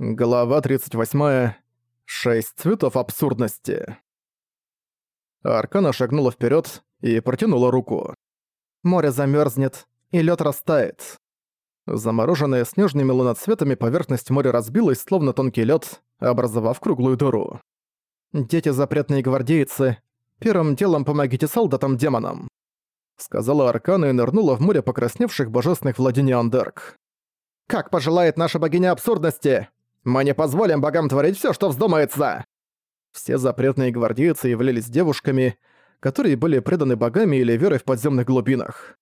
Глава 38. Шесть цветов абсурдности. Аркана шагнула вперед и протянула руку. Море замерзнет, и лед растает. Замороженная снежными луноцветами поверхность моря разбилась, словно тонкий лед, образовав круглую дыру. «Дети запретные гвардейцы, первым делом помогите солдатам-демонам», сказала Аркана и нырнула в море покрасневших божественных владений Андерк. «Как пожелает наша богиня абсурдности!» Мы не позволим богам творить всё, что вздумается!» Все запретные гвардейцы являлись девушками, которые были преданы богами или верой в подземных глубинах.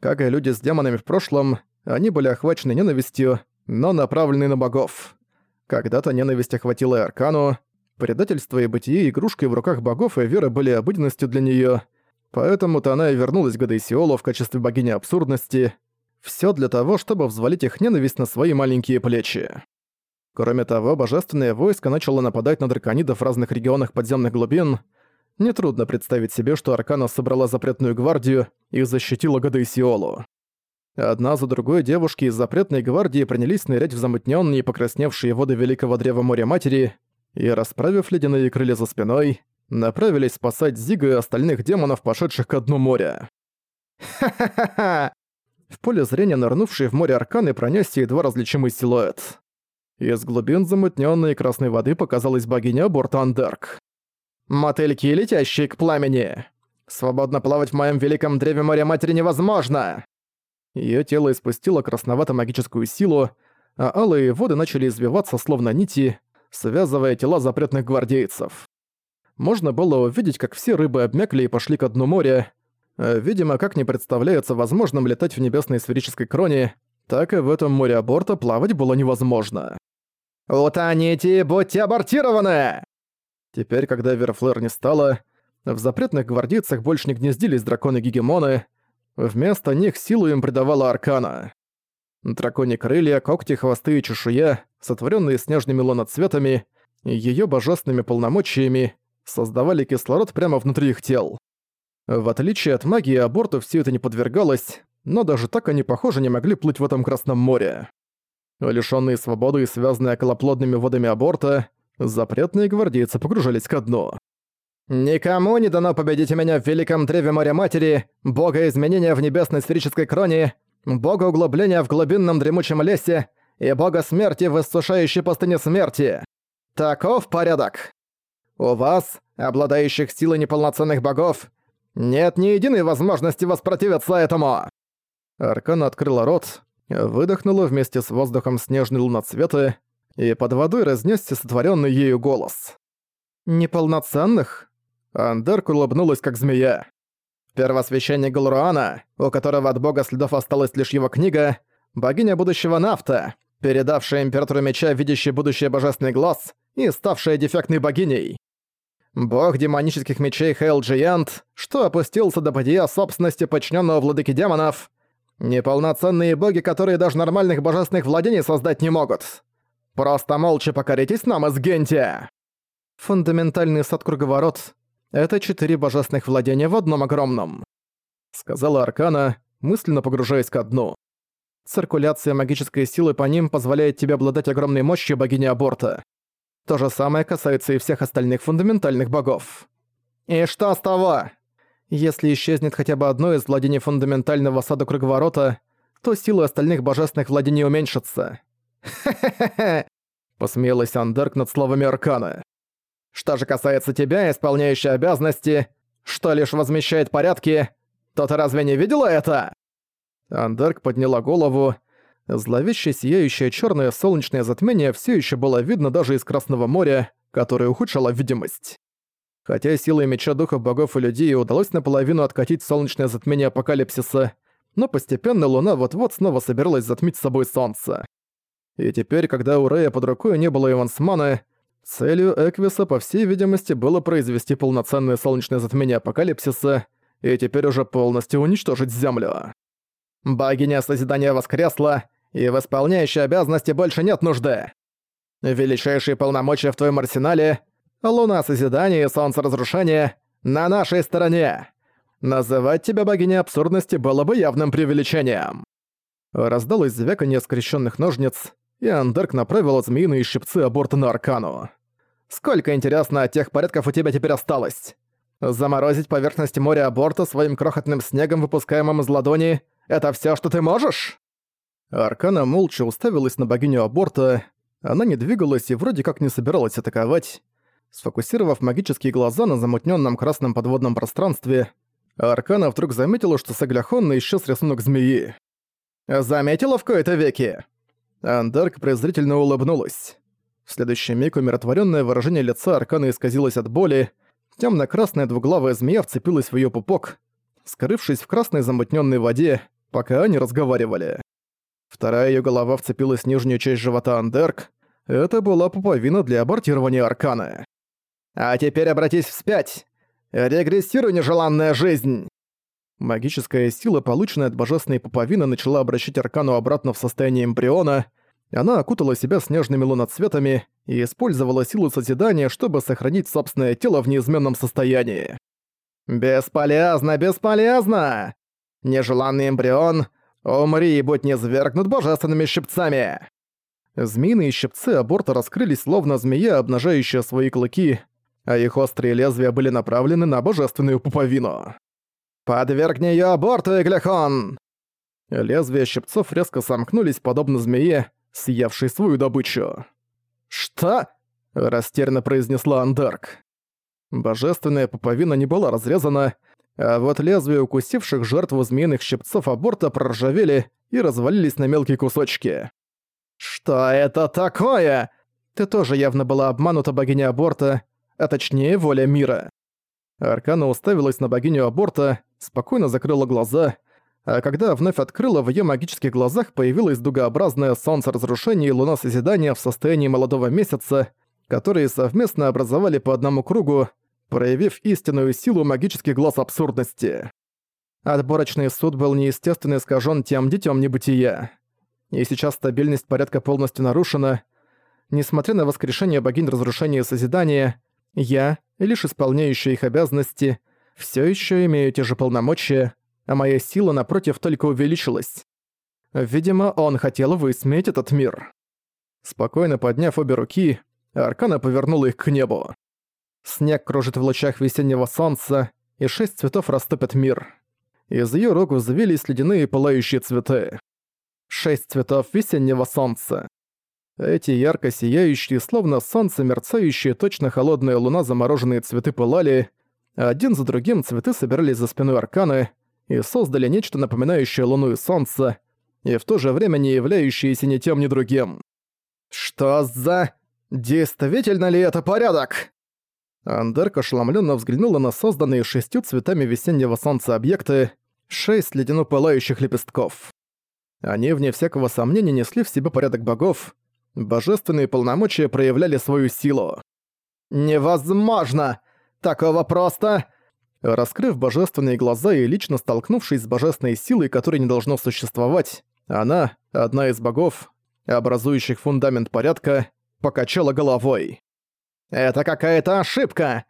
Как и люди с демонами в прошлом, они были охвачены ненавистью, но направлены на богов. Когда-то ненависть охватила и Аркану, предательство и бытие игрушкой в руках богов и вера были обыденностью для неё, поэтому-то она и вернулась к Гадейсиолу в качестве богини абсурдности, всё для того, чтобы взвалить их ненависть на свои маленькие плечи. Кроме того, божественное войско начало нападать на драконидов в разных регионах подземных глубин. Нетрудно представить себе, что Аркана собрала запретную гвардию и защитила Гадейсиолу. Одна за другой девушки из запретной гвардии принялись нырять в замутненные и покрасневшие воды Великого Древа Моря Матери и, расправив ледяные крылья за спиной, направились спасать Зига и остальных демонов, пошедших ко дну моря. Ха-ха-ха! В поле зрения нырнувший в море Арканы пронесся едва различимый силуэт. Из глубин замутненной красной воды показалась богиня Бортандерк. «Мотыльки, летящие к пламени! Свободно плавать в моем великом древе моря матери невозможно!» Её тело испустило красновато-магическую силу, а алые воды начали извиваться словно нити, связывая тела запретных гвардейцев. Можно было увидеть, как все рыбы обмякли и пошли ко дну моря. Видимо, как не представляется возможным летать в небесной сферической кроне, так и в этом море аборта плавать было невозможно. «Утоните и будьте абортированы!» Теперь, когда Верфлэр не стало, в запретных гвардейцах больше не гнездились драконы-гегемоны, вместо них силу им придавала Аркана. Драконьи крылья, когти, хвосты и чешуя, сотворенные снежными луноцветами и её божественными полномочиями, создавали кислород прямо внутри их тел. В отличие от магии, аборту все это не подвергалось, но даже так они, похоже, не могли плыть в этом Красном море. Лишённые свободы и связанные околоплодными водами аборта, запретные гвардейцы погружались ко дну. «Никому не дано победить меня в Великом Древе Моря Матери, бога изменения в небесной сферической кроне, бога углубления в глубинном дремучем лесе и бога смерти в иссушающей пустыне смерти. Таков порядок. У вас, обладающих силой неполноценных богов, нет ни единой возможности воспротивиться этому!» Аркана открыла рот, выдохнула вместе с воздухом снежный луноцветы, и под водой разнесся сотворенный ею голос. «Неполноценных?» Андерк улыбнулась, как змея. Первосвященник Галруана, у которого от бога следов осталась лишь его книга, богиня будущего Нафта, передавшая императору меча видящий будущее божественный глаз и ставшая дефектной богиней. Бог демонических мечей Хейл Джиант, что опустился до бытия собственности подчиненного владыки демонов, Неполноценные боги, которые даже нормальных божественных владений создать не могут. Просто молча покоритесь нам из Генти. Фундаментальный сад круговорот — это четыре божественных владения в одном огромном. Сказала Аркана, мысленно погружаясь ко дну. Циркуляция магической силы по ним позволяет тебе обладать огромной мощью богини аборта. То же самое касается и всех остальных фундаментальных богов. И что с того? Если исчезнет хотя бы одно из владений фундаментального сада круговорота, то силы остальных божественных владений уменьшатся. «Хе-хе-хе!» — посмеялась Андерк над словами Аркана. «Что же касается тебя, исполняющей обязанности, что лишь возмещает порядки, то ты разве не видела это?» Андерк подняла голову. Зловеще сияющее черное солнечное затмение все еще было видно даже из Красного моря, которое ухудшало видимость. Хотя силой меча духов богов и людей удалось наполовину откатить солнечное затмение апокалипсиса, но постепенно луна вот-вот снова собиралась затмить с собой солнце. И теперь, когда у Рэя под рукой не было Ивансмана, целью Эквиса, по всей видимости, было произвести полноценное солнечное затмение апокалипсиса и теперь уже полностью уничтожить Землю. Богиня Созидания воскресла, и в исполняющей обязанности больше нет нужды. Величайшие полномочия в твоем арсенале Луна Созидания и Солнце Разрушения на нашей стороне. Называть тебя богиней абсурдности было бы явным преувеличением. Раздалось звяканье скрещенных ножниц, и Андерк направила змеиные щипцы аборта на Аркану. «Сколько, интересно, тех порядков у тебя теперь осталось? Заморозить поверхность моря аборта своим крохотным снегом, выпускаемым из ладони, это все, что ты можешь?» Аркана молча уставилась на богиню аборта, она не двигалась и вроде как не собиралась атаковать. Сфокусировав магические глаза на замутненном красном подводном пространстве, Аркана вдруг заметила, что с Агляхонна исчез рисунок змеи. «Заметила в кои-то веки?» Андарк презрительно улыбнулась. В следующий миг умиротворенное выражение лица Аркана исказилось от боли, темно красная двуглавая змея вцепилась в ее пупок, скрывшись в красной замутненной воде, пока они разговаривали. Вторая ее голова вцепилась в нижнюю часть живота Андерк. Это была пуповина для абортирования Аркана. «А теперь обратись вспять! Регрессируй, нежеланная жизнь!» Магическая сила, полученная от божественной пуповины, начала обращать Аркану обратно в состояние эмбриона. Она окутала себя снежными луноцветами и использовала силу созидания, чтобы сохранить собственное тело в неизменном состоянии. «Бесполезно, бесполезно! Нежеланный эмбрион «Умри и будь не свергнут божественными щипцами!» Змеиные щипцы аборта раскрылись, словно змея, обнажающая свои клыки, а их острые лезвия были направлены на божественную пуповину. «Подвергни её аборту, Игляхон!» Лезвия щипцов резко сомкнулись, подобно змее, съевшей свою добычу. «Что?» – растерянно произнесла Андерк. Божественная пуповина не была разрезана, а вот лезвия укусивших жертву змеиных щипцов аборта проржавели и развалились на мелкие кусочки. «Что это такое?» Ты тоже явно была обманута богиня аборта, а точнее воля мира. Аркана уставилась на богиню аборта, спокойно закрыла глаза, а когда вновь открыла, в её магических глазах появилось дугообразное солнце разрушения и луна созидания в состоянии молодого месяца, которые совместно образовали по одному кругу, проявив истинную силу магических глаз абсурдности. Отборочный суд был неестественно искажен тем детем небытия. И сейчас стабильность порядка полностью нарушена. Несмотря на воскрешение богинь разрушения и созидания, я, лишь исполняющий их обязанности, все еще имею те же полномочия, а моя сила, напротив, только увеличилась. Видимо, он хотел высмеять этот мир. Спокойно подняв обе руки, Аркана повернула их к небу. Снег кружит в лучах весеннего солнца, и шесть цветов растопят мир. Из её рук взвились ледяные пылающие цветы. Шесть цветов весеннего солнца. Эти ярко сияющие, словно солнце, мерцающие, точно холодная луна, замороженные цветы пылали, а один за другим цветы собирались за спиной арканы и создали нечто напоминающее луну и солнце, и в то же время не являющееся ни тем, ни другим. «Что за... Действительно ли это порядок?» Андерка ошеломленно взглянула на созданные шестью цветами весеннего солнца объекты, шесть ледяно пылающих лепестков. Они, вне всякого сомнения, несли в себе порядок богов, божественные полномочия проявляли свою силу. «Невозможно! Такого просто!» Раскрыв божественные глаза и лично столкнувшись с божественной силой, которой не должно существовать, она, одна из богов, образующих фундамент порядка, покачала головой. «Это какая-то ошибка!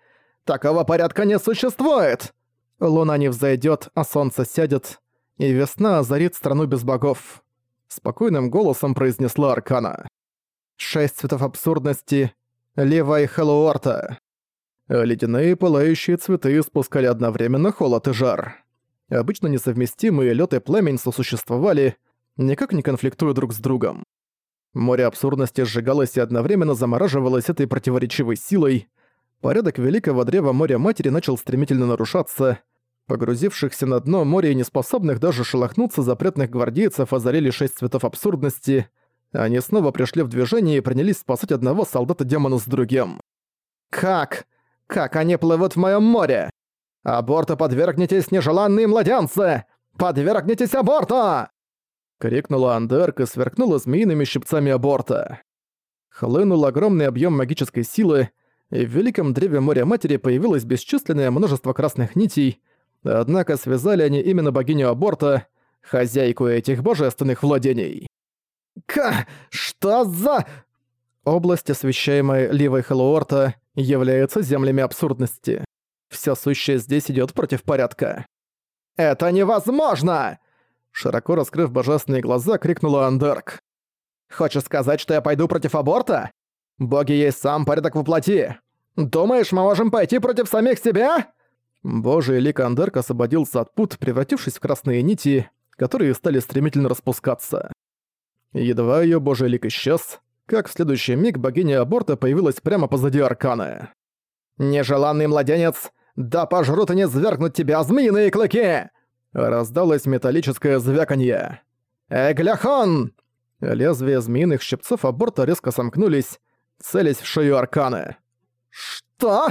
Такого порядка не существует!» Луна не взойдет, а солнце сядет, и весна озарит страну без богов. Спокойным голосом произнесла Аркана. Шесть цветов абсурдности. Лева и Хэллоуарта. Ледяные пылающие цветы испускали одновременно холод и жар. Обычно несовместимые лёд и пламень сосуществовали, никак не конфликтуя друг с другом. Море абсурдности сжигалось и одновременно замораживалось этой противоречивой силой. Порядок Великого Древа Моря Матери начал стремительно нарушаться. Погрузившихся на дно моря и неспособных даже шелохнуться запретных гвардейцев озарили шесть цветов абсурдности. Они снова пришли в движение и принялись спасать одного солдата-демона с другим. «Как? Как они плывут в моем море? Аборту подвергнитесь, нежеланные младенцы! Подвергнитесь аборту!» крикнула Андерк и сверкнула змеиными щипцами аборта. Хлынул огромный объем магической силы, и в великом древе моря матери появилось бесчисленное множество красных нитей, однако связали они именно богиню аборта, хозяйку этих божественных владений. «Ка... что за...» Область, освещаемая Ливой Хэллоуорта, является землями абсурдности. Всё сущее здесь идёт против порядка. «Это невозможно!» Широко раскрыв божественные глаза, крикнула Андерк. Хочешь сказать, что я пойду против аборта? Боги есть сам порядок воплоти. Думаешь, мы можем пойти против самих себя?» Божий лик Андерк освободился от пут, превратившись в красные нити, которые стали стремительно распускаться. Едва её божий лик исчез, как в следующий миг богиня аборта появилась прямо позади Аркана. «Нежеланный младенец, да пожрут и не тебя змеиные клыки!» Раздалось металлическое звяканье. «Эгляхон!» Лезвия змеиных щипцов аборта резко сомкнулись, целясь в шею Арканы. «Что?»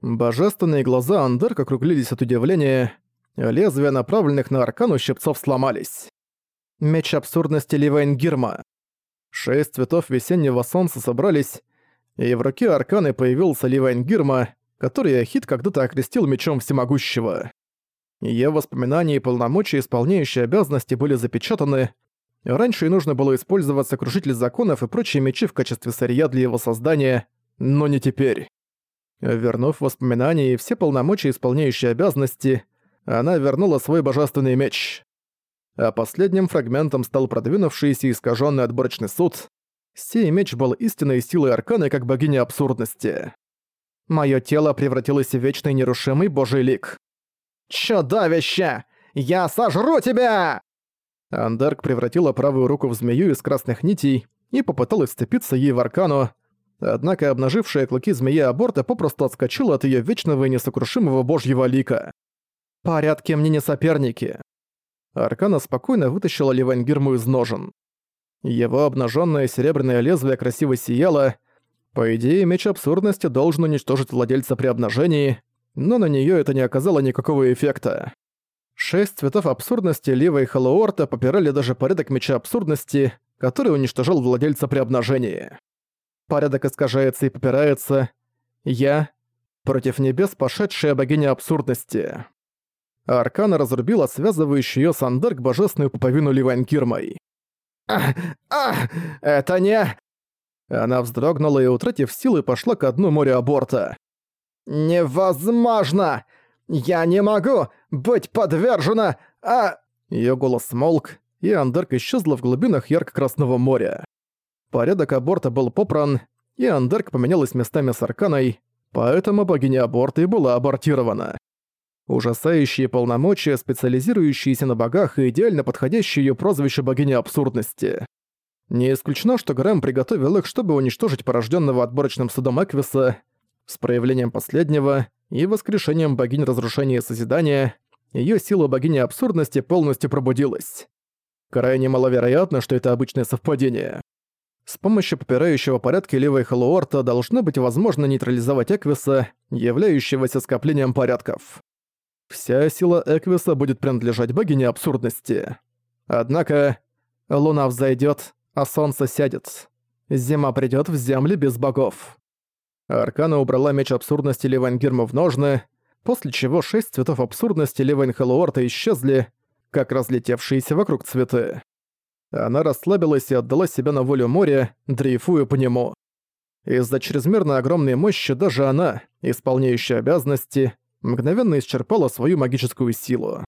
Божественные глаза Андерк округлились от удивления, лезвия, направленных на Аркану, щипцов сломались. Меч абсурдности Ливейн Гирма. Шесть цветов весеннего солнца собрались, и в руке Арканы появился Ливейн Гирма, который Ахит когда-то окрестил мечом всемогущего. Её воспоминания и полномочия исполняющие обязанности были запечатаны, Раньше и нужно было использовать сокрушитель законов и прочие мечи в качестве сырья для его создания, но не теперь. Вернув воспоминания и все полномочия, исполняющие обязанности, она вернула свой божественный меч. А последним фрагментом стал продвинувшийся искаженный отборочный суд. Сей меч был истинной силой Арканы как богиня абсурдности. Моё тело превратилось в вечный нерушимый божий лик. «Чудовище! Я сожру тебя!» Андерк превратила правую руку в змею из красных нитей и попыталась сцепиться ей в аркану, однако обнажившая клыки змея аборта попросту отскочила от её вечного и несокрушимого божьего лика. «Порядки мне не соперники». Аркана спокойно вытащила Ливангирму из ножен. Его обнаженное серебряное лезвие красиво сияло. По идее, меч абсурдности должен уничтожить владельца при обнажении, но на нее это не оказало никакого эффекта. Шесть цветов абсурдности Лива и Халуорта попирали даже порядок меча абсурдности, который уничтожал владельца при обнажении. Порядок искажается и попирается. Я против небес пошедшая богиня абсурдности. Аркана разрубила связывающую её с Андерк божественную пуповину Ливанкирмой. «Ах! Ах! Это не...» Она вздрогнула и, утратив силы, пошла ко дну моря аборта. «Невозможно! Я не могу быть подвержена, а...» Её голос смолк, и Андерк исчезла в глубинах ярко-красного моря. Порядок аборта был попран, и Андерк поменялась местами с Арканой, поэтому богиня аборта и была абортирована. Ужасающие полномочия, специализирующиеся на богах и идеально подходящие её прозвище богини абсурдности. Не исключено, что Грэм приготовил их, чтобы уничтожить порожденного отборочным судом Эквиса. С проявлением последнего и воскрешением богинь разрушения и созидания её сила богини абсурдности полностью пробудилась. Крайне маловероятно, что это обычное совпадение. С помощью попирающего порядка левой Халуорта должно быть возможно нейтрализовать Эквиса, являющегося скоплением порядков. Вся сила Эквиса будет принадлежать богине абсурдности. Однако, луна взойдёт, а солнце сядет. Зима придёт в земли без богов. Аркана убрала меч абсурдности Левангирма в ножны, после чего шесть цветов абсурдности Левайнхеллоорта исчезли, как разлетевшиеся вокруг цветы. Она расслабилась и отдала себя на волю моря, дрейфуя по нему. Из-за чрезмерно огромной мощи даже она, исполняющая обязанности, мгновенно исчерпала свою магическую силу.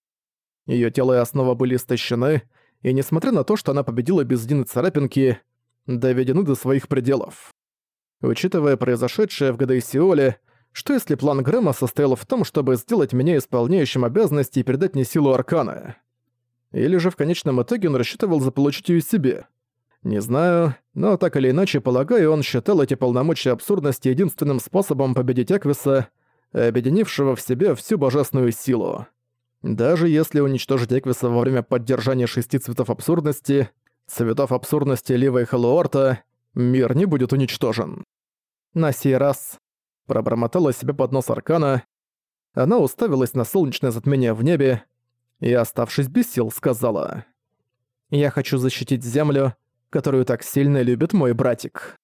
Её тело и основа были истощены, и несмотря на то, что она победила без единой царапинки, доведены до своих пределов. Учитывая произошедшее в Гадайсиоле, что если план Грэма состоял в том, чтобы сделать меня исполняющим обязанности и передать мне силу Аркана? Или же в конечном итоге он рассчитывал заполучить её себе? Не знаю, но так или иначе, полагаю, он считал эти полномочия абсурдности единственным способом победить Эквиса, объединившего в себе всю божественную силу. Даже если уничтожить Эквиса во время поддержания шести цветов абсурдности, цветов абсурдности Лива и Халуорта, мир не будет уничтожен. На сей раз пробормотала себе под нос Аркана. Она уставилась на солнечное затмение в небе и, оставшись без сил, сказала «Я хочу защитить землю, которую так сильно любит мой братик».